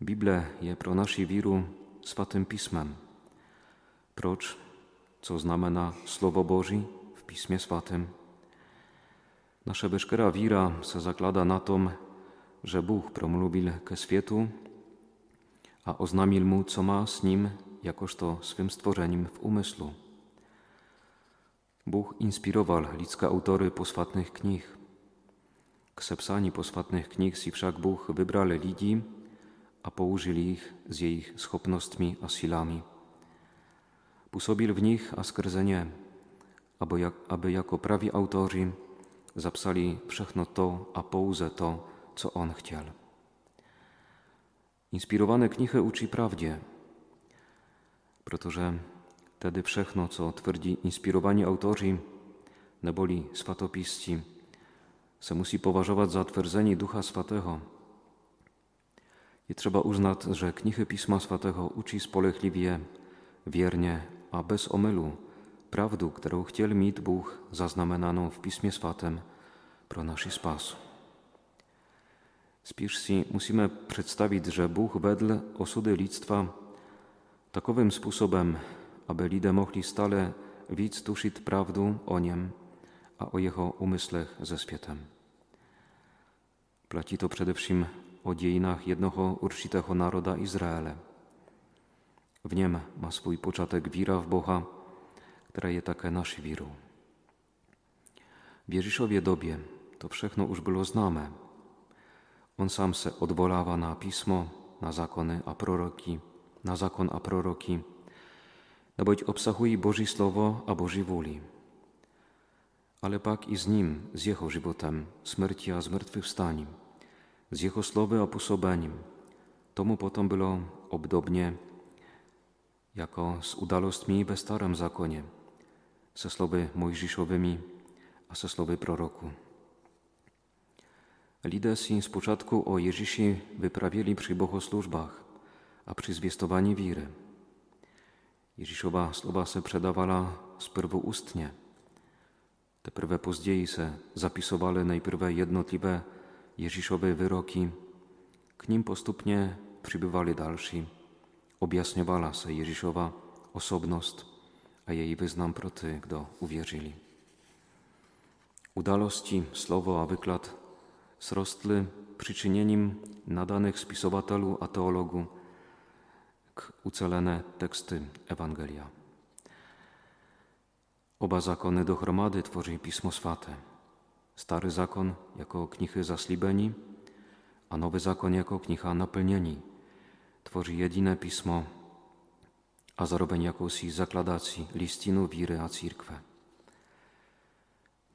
Bible je pro naši víru svatým písmem. Proč? Co znamená slovo Boží w Pismie Swatym? Nasza veškerá víra se zaklada na tom, że Bóg promlubil ke światu, a oznamil mu, co ma z nim, jakożto swym stworzeniem w umysłu. Bóg inspirował ludzkie autory posłatnych knih. K sepsani posłatnych knih si však Bóg wybrali lidí a použili ich z jejich schopnostmi a silami. Působil w nich a skrze nie, aby, jak, aby jako prawi autorzy zapsali všechno to a pouze to, co On chciał. Inspirowane knihy uczy prawdzie, protože tedy všechno, co twardzi inspirowani autorzy, neboli swatopisci, se musi poważować za twierdzenie Ducha Swatego. I trzeba uznać, że knihy Pisma Swatego uczy spolechliwie, wiernie, a bez omylu prawdu, którą chciał mieć Bóg zaznamenaną w Pismie Swatem pro nasz spas. Spiszsi musimy przedstawić, że Bóg wedle osudy lidstwa takowym sposobem, aby ludzie mogli stale widz tuszyć prawdę o niem, a o jego umysłach ze światem. Placi to przede wszystkim o dziejnach jednego určitého naroda Izraele. W niem ma swój początek wira w Boha, która je také nasz wiru. W Ježišovie dobie to všechno już było znane. On sam se odvolawa na pismo, na zakony a proroki, na zakon a proroki, neboť obsahuje Boží slovo a Boží vůli. Ale pak i z nim, z jeho životem, smrti a zmartwychwstaniem, z jeho slowy a působením. Tomu potom bylo obdobně jako z udalostmi ve starém zákoně, se slovy Mojżiszowymi a se slowy proroku. Lidé si z początku o Ježíši wyprawili przy bohoslužbách a przy zwiestowaniu wiry. Ježíšova slova se předavala zprvu ustnie. Teprve později se zapisowały najpierw jednotliwe Ježíšowe wyroki. K nim postupnie przybywali dalsi. Objasniowała se Ježíšova osobnost a jej wyznam pro ty, kdo uwierzyli. Udalości, słowo a wykład srostły przyczynieniem nadanych spisowatelu a teologu k ucelene teksty Ewangelia. Oba zakony dohromady tworzy Pismo Swate. Stary zakon jako knihy zaslibeni, a nowy zakon jako kniha napełnieni. Tworzy jedyne pismo, a zarobień jakousi zakladacji listinu wiry a církve.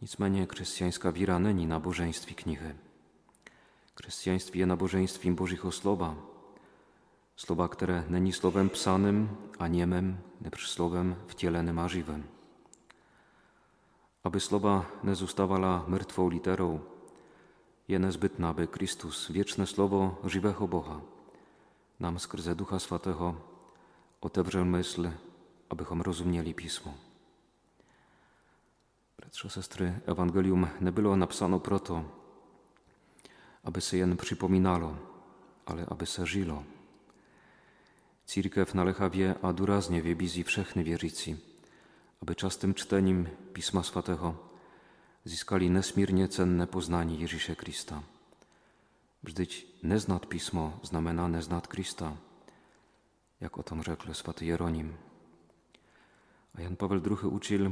Nicméně chrześcijańska wira není nabożeństwie knihy. Chrześcijaństwo je nabożeństwem Bożego Słowa, słowa, które není słowem psanym, a niemem, lecz słowem wcielonym a żywym. Aby słowa nie zostawała mrtwą literą, je nezbytne, aby Chrystus, wieczne słowo żywego Boha, nam skrze Ducha Swatego otewrzał myśl, abychom rozumieli Pismo. Bratrze, sestry, Ewangelium nie było napisano proto, aby se jen przypominalo, ale aby se żylo. Církev nalechawie a wie bizji wszechny wierzycy, aby czastym czyteniem Pisma Swatego zyskali nesmírnie cenne poznanie Ježíše Krista. Vždyť neznat Pismo znamená neznat Krista, jak o tom rzekł swaty Jeronim. A Jan Paweł II uczył,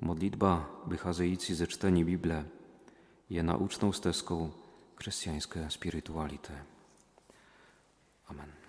modlitba wychazejcy ze czytania Biblii je nauczną stezką chrześcijańską spiritualité. Amen.